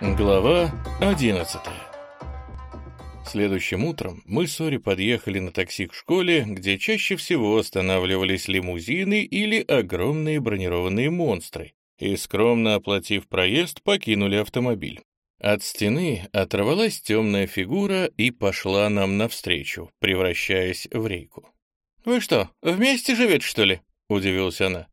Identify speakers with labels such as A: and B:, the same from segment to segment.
A: Глава 11 Следующим утром мы с Ори подъехали на такси к школе, где чаще всего останавливались лимузины или огромные бронированные монстры, и, скромно оплатив проезд, покинули автомобиль. От стены оторвалась темная фигура и пошла нам навстречу, превращаясь в рейку. «Вы что, вместе живете, что ли?» — удивилась она.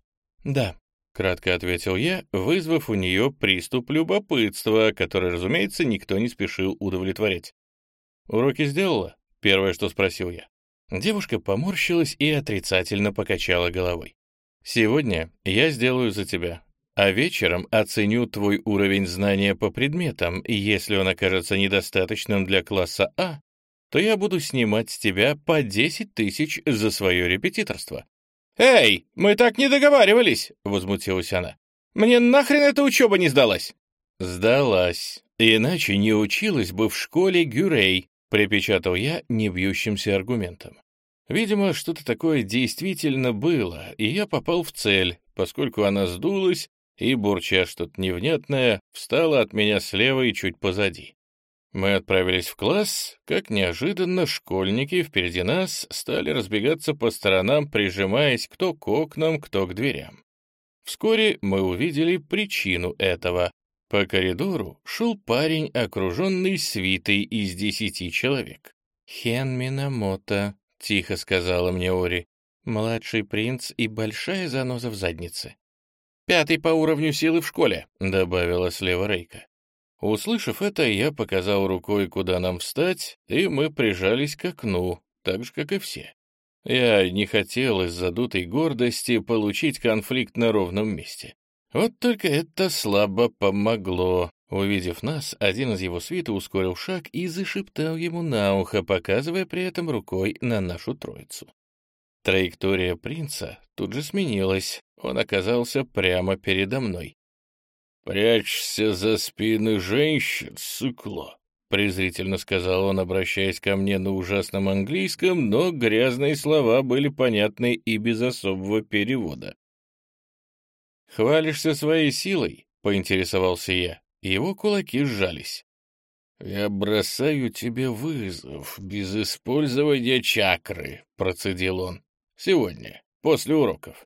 A: «Да», Кратко ответил я, вызвав у нее приступ любопытства, который, разумеется, никто не спешил удовлетворять. «Уроки сделала?» — первое, что спросил я. Девушка поморщилась и отрицательно покачала головой. «Сегодня я сделаю за тебя, а вечером оценю твой уровень знания по предметам, и если он окажется недостаточным для класса А, то я буду снимать с тебя по 10 тысяч за свое репетиторство. «Эй, мы так не договаривались!» — возмутилась она. «Мне нахрен эта учеба не сдалась?» «Сдалась. Иначе не училась бы в школе Гюрей», — припечатал я небьющимся аргументом. Видимо, что-то такое действительно было, и я попал в цель, поскольку она сдулась и, бурча что-то невнятное, встала от меня слева и чуть позади. Мы отправились в класс, как неожиданно школьники впереди нас стали разбегаться по сторонам, прижимаясь кто к окнам, кто к дверям. Вскоре мы увидели причину этого. По коридору шел парень, окруженный свитой из десяти человек. «Хен Минамото», — тихо сказала мне Ори, — «младший принц и большая заноза в заднице». «Пятый по уровню силы в школе», — добавила слева Рейка. Услышав это, я показал рукой, куда нам встать, и мы прижались к окну, так же, как и все. Я не хотел из задутой гордости получить конфликт на ровном месте. Вот только это слабо помогло. Увидев нас, один из его свита ускорил шаг и зашептал ему на ухо, показывая при этом рукой на нашу троицу. Траектория принца тут же сменилась. Он оказался прямо передо мной. «Прячься за спины женщин, сыкло», — презрительно сказал он, обращаясь ко мне на ужасном английском, но грязные слова были понятны и без особого перевода. «Хвалишься своей силой?» — поинтересовался я. Его кулаки сжались. «Я бросаю тебе вызов без использования чакры», — процедил он. «Сегодня, после уроков».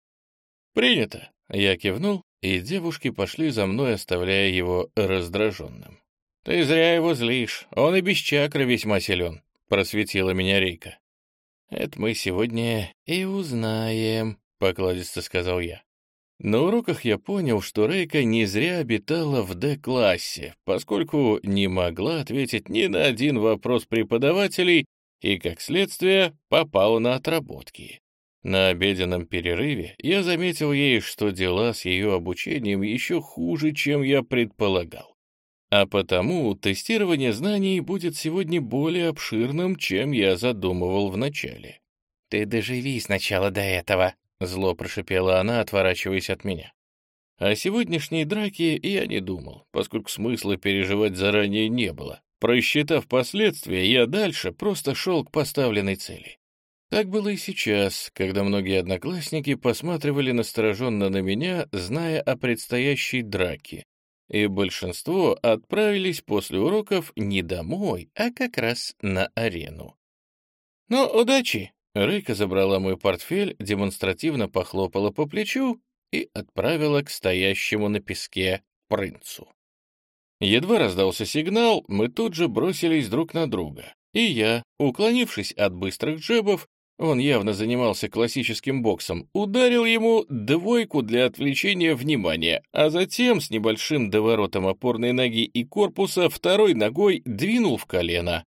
A: «Принято», — я кивнул и девушки пошли за мной, оставляя его раздраженным. «Ты зря его злишь, он и без чакры весьма силен», — просветила меня Рейка. «Это мы сегодня и узнаем», — покладисто сказал я. На уроках я понял, что Рейка не зря обитала в Д-классе, поскольку не могла ответить ни на один вопрос преподавателей и, как следствие, попала на отработки. На обеденном перерыве я заметил ей, что дела с ее обучением еще хуже, чем я предполагал. А потому тестирование знаний будет сегодня более обширным, чем я задумывал вначале. «Ты доживи сначала до этого», — зло прошипела она, отворачиваясь от меня. О сегодняшней драке я не думал, поскольку смысла переживать заранее не было. Просчитав последствия, я дальше просто шел к поставленной цели. Так было и сейчас, когда многие одноклассники посматривали настороженно на меня, зная о предстоящей драке, и большинство отправились после уроков не домой, а как раз на арену. «Ну, удачи!» Рейка забрала мой портфель, демонстративно похлопала по плечу и отправила к стоящему на песке принцу. Едва раздался сигнал, мы тут же бросились друг на друга, и я, уклонившись от быстрых джебов, он явно занимался классическим боксом, ударил ему двойку для отвлечения внимания, а затем с небольшим доворотом опорной ноги и корпуса второй ногой двинул в колено.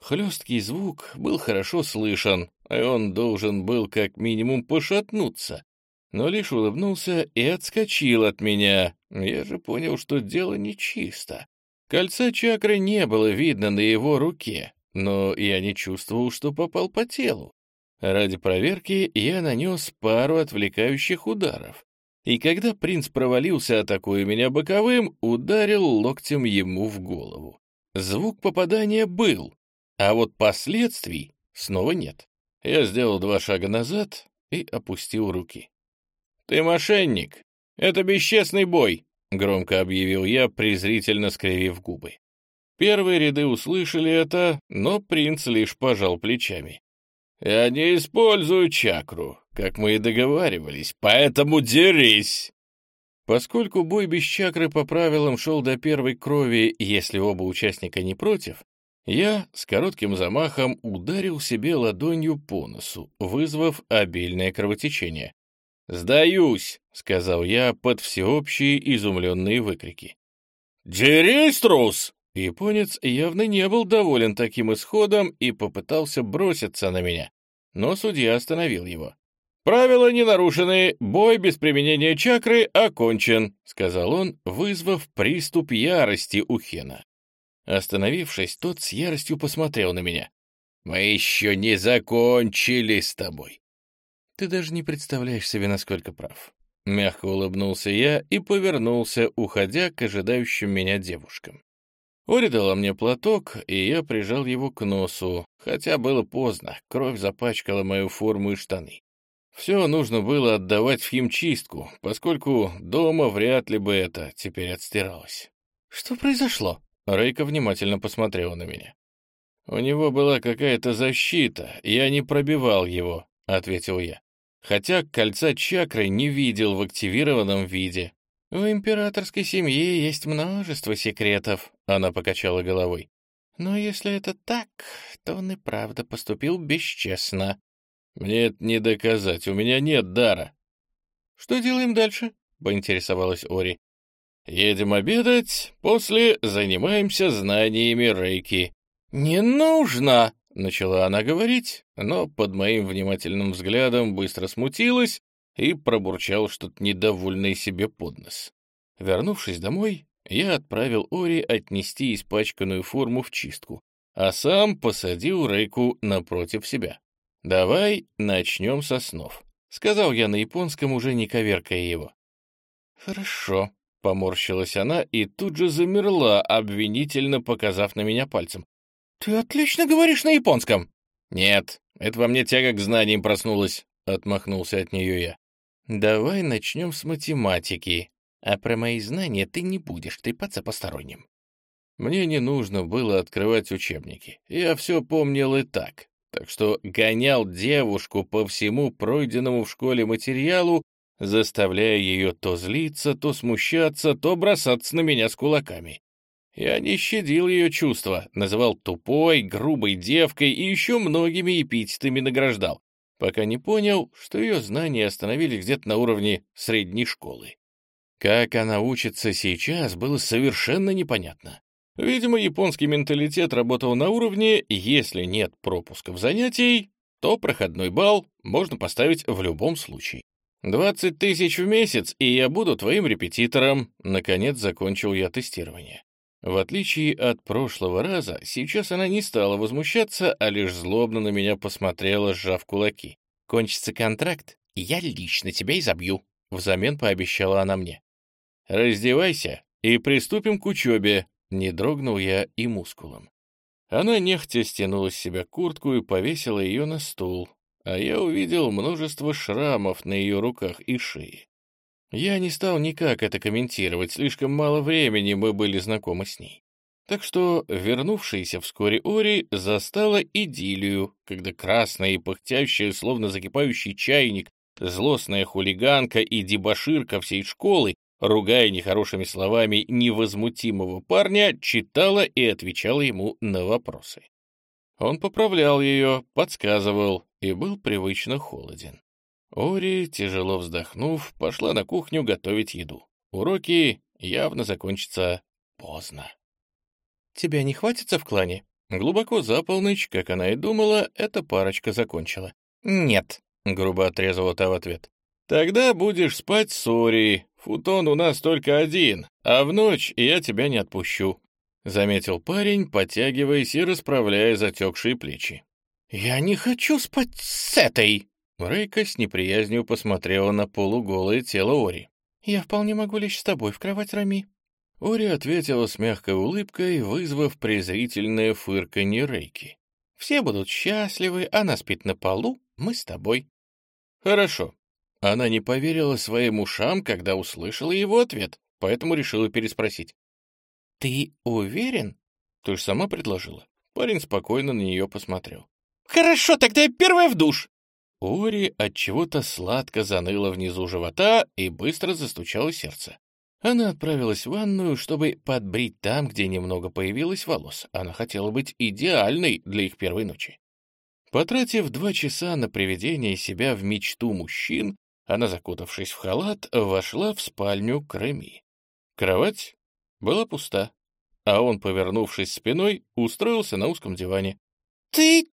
A: Хлесткий звук был хорошо слышен, и он должен был как минимум пошатнуться, но лишь улыбнулся и отскочил от меня. Я же понял, что дело нечисто. Кольца чакры не было видно на его руке, но я не чувствовал, что попал по телу. Ради проверки я нанес пару отвлекающих ударов. И когда принц провалился, атакуя меня боковым, ударил локтем ему в голову. Звук попадания был, а вот последствий снова нет. Я сделал два шага назад и опустил руки. «Ты мошенник! Это бесчестный бой!» — громко объявил я, презрительно скривив губы. Первые ряды услышали это, но принц лишь пожал плечами. «Я не использую чакру, как мы и договаривались, поэтому дерись!» Поскольку бой без чакры по правилам шел до первой крови, если оба участника не против, я с коротким замахом ударил себе ладонью по носу, вызвав обильное кровотечение. «Сдаюсь!» — сказал я под всеобщие изумленные выкрики. «Дерись, трус!» Японец явно не был доволен таким исходом и попытался броситься на меня, но судья остановил его. «Правила не нарушены, бой без применения чакры окончен», — сказал он, вызвав приступ ярости у Хена. Остановившись, тот с яростью посмотрел на меня. «Мы еще не закончили с тобой». «Ты даже не представляешь себе, насколько прав». Мягко улыбнулся я и повернулся, уходя к ожидающим меня девушкам. Ори дала мне платок, и я прижал его к носу, хотя было поздно, кровь запачкала мою форму и штаны. Все нужно было отдавать в химчистку, поскольку дома вряд ли бы это теперь отстиралось. «Что произошло?» Рейка внимательно посмотрела на меня. «У него была какая-то защита, я не пробивал его», — ответил я. Хотя кольца чакры не видел в активированном виде. «У императорской семьи есть множество секретов», — она покачала головой. «Но если это так, то он и правда поступил бесчестно. «Мне это не доказать, у меня нет дара».
B: «Что делаем дальше?» — поинтересовалась Ори.
A: «Едем обедать, после занимаемся знаниями рейки».
B: «Не нужно!»
A: — начала она говорить, но под моим внимательным взглядом быстро смутилась и пробурчал что-то недовольное себе под нос. Вернувшись домой, я отправил Ори отнести испачканную форму в чистку, а сам посадил Рейку напротив себя. «Давай начнем со снов», — сказал я на японском, уже не коверкая его.
B: «Хорошо», —
A: поморщилась она и тут же замерла, обвинительно показав на меня пальцем.
B: «Ты отлично говоришь на японском!»
A: «Нет, это во мне тяга к знаниям проснулась», — отмахнулся от нее я.
B: «Давай начнем с математики, а про мои знания ты не будешь трепаться посторонним».
A: Мне не нужно было открывать учебники, я все помнил и так так что гонял девушку по всему пройденному в школе материалу, заставляя ее то злиться, то смущаться, то бросаться на меня с кулаками. Я не щадил ее чувства, называл тупой, грубой девкой и еще многими эпитетами награждал, пока не понял, что ее знания остановились где-то на уровне средней школы. Как она учится сейчас, было совершенно непонятно. Видимо, японский менталитет работал на уровне «если нет пропусков занятий, то проходной балл можно поставить в любом случае». «Двадцать тысяч в месяц, и я буду твоим репетитором», — наконец закончил я тестирование. В отличие от прошлого раза, сейчас она не стала возмущаться, а лишь злобно на меня посмотрела, сжав кулаки.
B: «Кончится контракт, и я лично тебя изобью», — взамен пообещала она мне.
A: «Раздевайся и приступим к учебе», не дрогнул я и мускулом. Она нехотя стянула с себя куртку и повесила ее на стул, а я увидел множество шрамов на ее руках и шее. Я не стал никак это комментировать, слишком мало времени мы были знакомы с ней. Так что вернувшаяся вскоре Ори застала идиллию, когда красная и пыхтящая, словно закипающий чайник, злостная хулиганка и дебоширка всей школы ругая нехорошими словами невозмутимого парня, читала и отвечала ему на вопросы. Он поправлял ее, подсказывал и был привычно холоден. Ори, тяжело вздохнув, пошла на кухню готовить еду. Уроки явно закончатся поздно.
B: «Тебя не хватится в клане?»
A: Глубоко за полночь, как она и думала, эта парочка закончила.
B: «Нет», —
A: грубо отрезала та в ответ. «Тогда будешь спать с Ори, Футон у нас только один, а в ночь я тебя не отпущу», — заметил парень, подтягиваясь и расправляя затекшие плечи.
B: «Я не хочу спать с этой!»
A: Рейка с неприязнью посмотрела на полуголое тело Ори.
B: «Я вполне могу лечь с тобой в кровать, Рами».
A: Ори ответила с мягкой улыбкой, вызвав презрительное фырканье Рейки.
B: «Все будут счастливы, она спит на полу, мы с тобой».
A: «Хорошо, она не поверила своим ушам, когда услышала его ответ. поэтому решила переспросить.
B: «Ты уверен?»
A: «Ты же сама предложила». Парень спокойно на нее посмотрел.
B: «Хорошо, тогда я первая в душ!»
A: Ори от чего-то сладко заныло внизу живота и быстро застучало сердце. Она отправилась в ванную, чтобы подбрить там, где немного появилось волос. Она хотела быть идеальной для их первой ночи. Потратив два часа на приведение себя в мечту мужчин, она, закутавшись в халат, вошла в спальню Креми. Кровать была пуста, а он, повернувшись спиной, устроился на узком диване.
B: «Ты...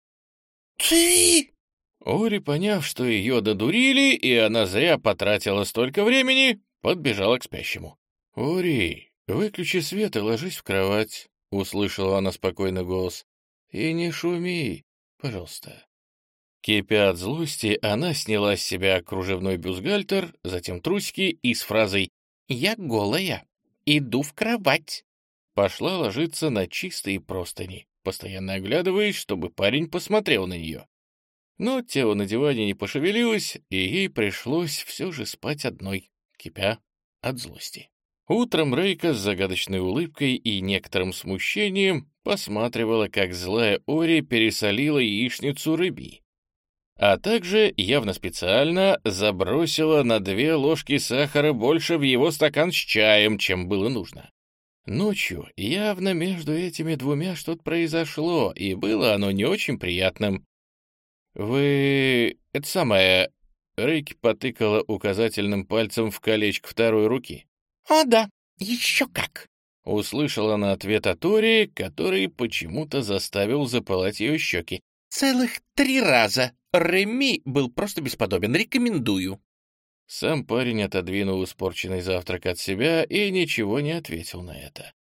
B: ты...»
A: Ори, поняв, что ее додурили, и она зря потратила столько времени, подбежала к спящему. «Ори, выключи свет и ложись в кровать», — услышала она спокойный голос. «И не шуми, пожалуйста». Кипя от злости, она сняла с себя кружевной бюстгальтер, затем трусики и с фразой
B: «Я голая, иду в кровать».
A: Пошла ложиться на чистые простыни, постоянно оглядываясь, чтобы парень посмотрел на нее. Но тело на диване не пошевелилось, и ей пришлось все же спать одной кипя от злости. Утром Рейка с загадочной улыбкой и некоторым смущением посматривала, как злая Ори пересолила яичницу рыби, а также явно специально забросила на две ложки сахара больше в его стакан с чаем, чем было нужно. Ночью явно между этими двумя что-то произошло, и было оно не очень приятным. «Вы... это самое... Рейки потыкала указательным пальцем в колечко второй руки.
B: «О да, еще как!»
A: Услышала она ответ от Ори, который почему-то заставил запылать ее щеки.
B: «Целых три раза! Реми был просто бесподобен, рекомендую!»
A: Сам парень отодвинул испорченный завтрак от себя и ничего не ответил на это.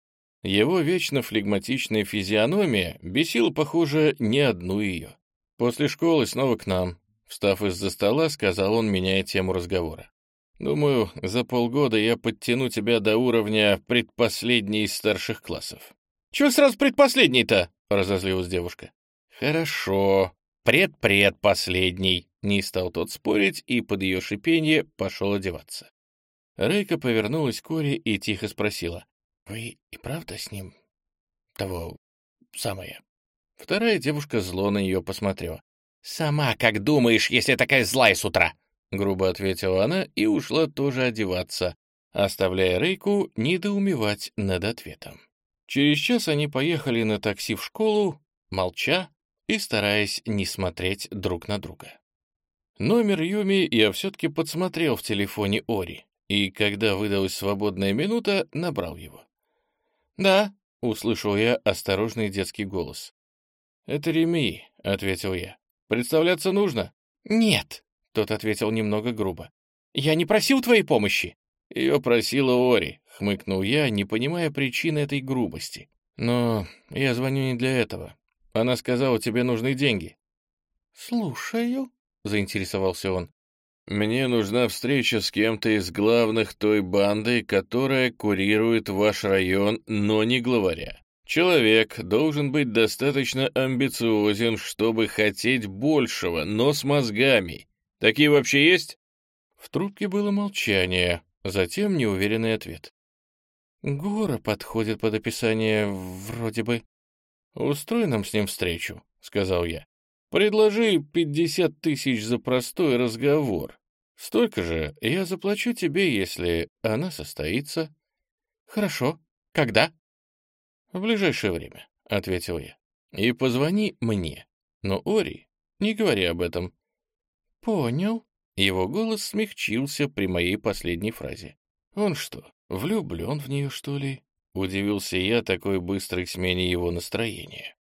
A: Его вечно флегматичная физиономия бесила, похоже, не одну ее. После школы снова к нам, Встав из-за стола, сказал он, меняя тему разговора. «Думаю, за полгода я подтяну тебя до уровня предпоследней из старших классов».
B: «Чего сразу предпоследний-то?» — разозлилась девушка.
A: «Хорошо, предпредпоследний», — не стал тот спорить и под ее шипение пошел одеваться. Рейка повернулась к Коре и тихо спросила. «Вы и правда с ним того самое?» Вторая девушка зло на нее посмотрела.
B: «Сама как думаешь, если такая злая с утра?»
A: — грубо ответила она и ушла тоже одеваться, оставляя Рейку недоумевать над ответом. Через час они поехали на такси в школу, молча и стараясь не смотреть друг на друга. Номер Юми я все-таки подсмотрел в телефоне Ори, и когда выдалась свободная минута, набрал его. «Да», — услышал я осторожный детский голос. «Это Реми», — ответил я. Представляться нужно?»
B: «Нет», — тот ответил немного грубо. «Я не просил твоей помощи».
A: «Ее просила Ори», — хмыкнул я, не понимая причины этой грубости. «Но я звоню не для этого. Она сказала, тебе нужны деньги».
B: «Слушаю», — заинтересовался он.
A: «Мне нужна встреча с кем-то из главных той банды, которая курирует ваш район, но не главаря. Человек должен быть достаточно амбициозен, чтобы хотеть большего, но с мозгами. Такие вообще есть? В трубке было молчание, затем неуверенный ответ.
B: Гора подходит под описание вроде бы.
A: «Устрой нам с ним встречу», — сказал я. «Предложи пятьдесят тысяч за простой разговор. Столько же я заплачу тебе, если она состоится».
B: «Хорошо. Когда?»
A: «В ближайшее время», — ответил я. «И позвони мне. Но, Ори, не говори об этом».
B: «Понял».
A: Его голос смягчился при моей последней фразе. «Он что, влюблен в нее, что ли?» Удивился я такой быстрой смене его настроения.